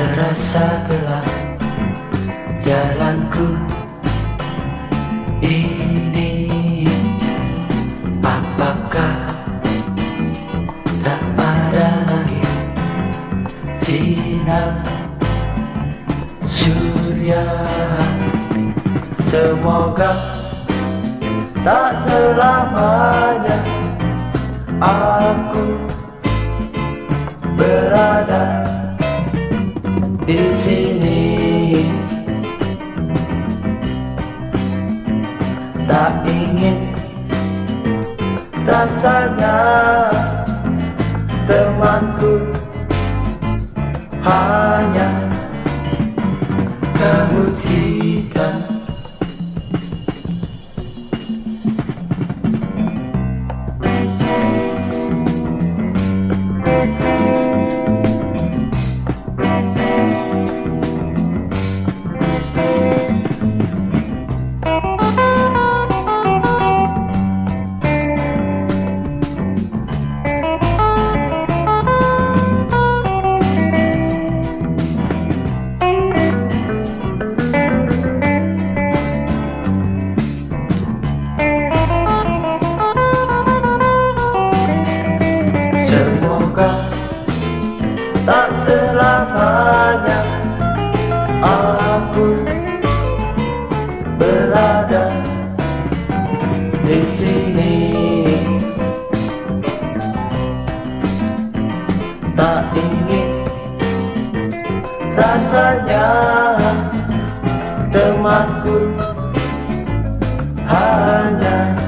Terasa gelap jalanku. Ini Apakah tak ada lagi sinar surya? Semoga tak selamanya aku berada di sini. Tak ingin rasanya temanku. Hanya suka. Tak selamanya aku berada di sini. Tak ingin rasanya temanku hanya